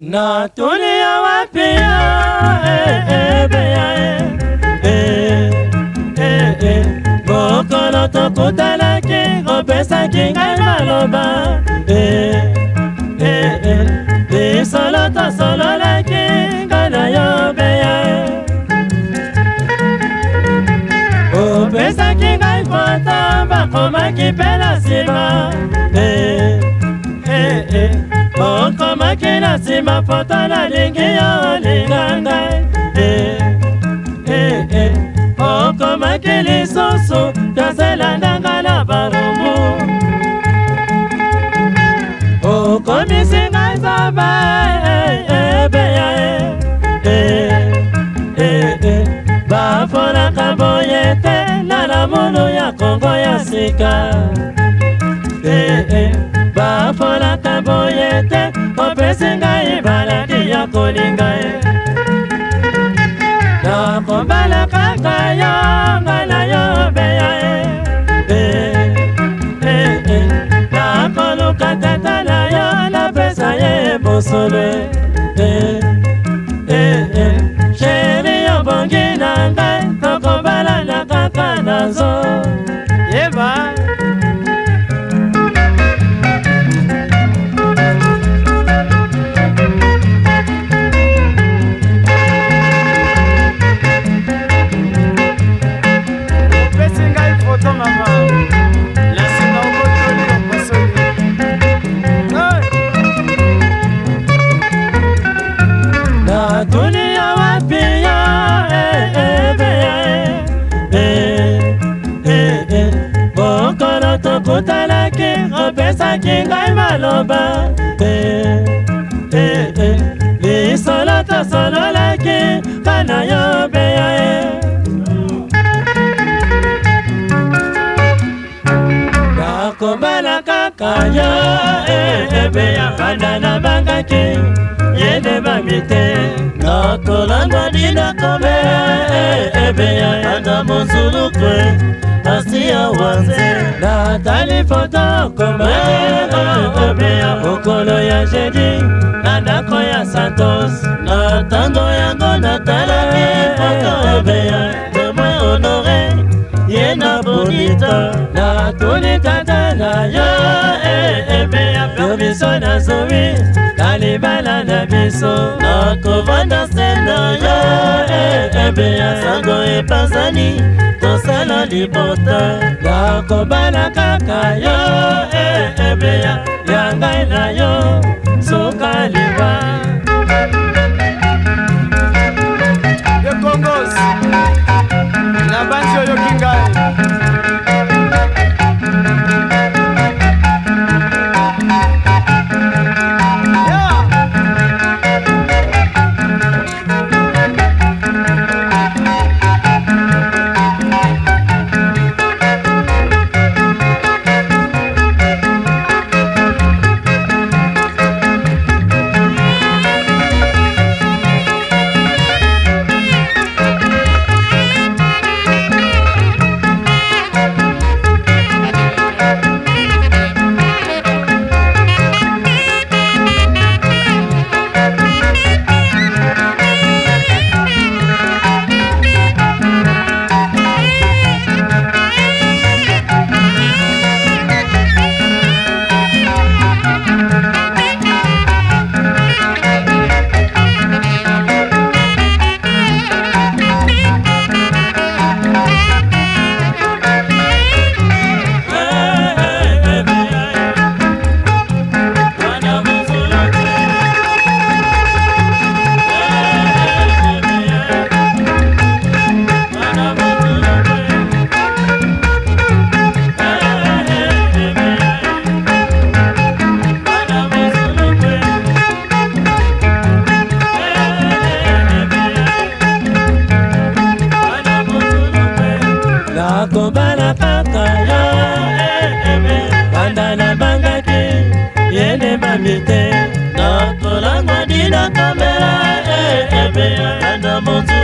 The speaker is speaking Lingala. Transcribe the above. natolia wapi ebeya eh, eh, bokolo eh. tokutanaki opesaki ngai maloba lisolo tosololaki ngai na yo beya opesaki ngai foto bakomaki mpe na nsima okomaki na nsima poto nalingi yo olinga ngai eh, eh, eh. okomaki lisusu kasi elandanga na barumu okomisi ngai zaba ebeya bafolaka boye te na lamulu ya kongo ya sika bafolaka boye te opesi ngai baladi ya kolinga ye nakobala kaka yo ngai na yo obeya ye eh, eh, eh, nakoluka tata na yo napesa ye bosolo sheri obongi na ngai nakobala na kaka na nzoo alobaki ngai maloba te eh, te eh, te eh, lisolo tosololaki mpa na yo beya ye bakobala kaka yo ebeya banda nabangaki yende bami te nakolandwani nakome ebeya yanga mozulukwe kasi ya wanze natali foto komea mokolo ya jedi na ndako ya santos na ntango yango natalaki foto ebeya temoin honore ye na bonita natuli tata na yo ebeya eh, eh, permiso nazomi libala na biso nakovanda seno yo ebe ya sango epanzani tosala libota nakobala kaka yo ebeya yangai na yo suka liwa mobala kaka yo eh, eh, eh. banda nabangaki yende bambi te nakolango dinakomela ando motu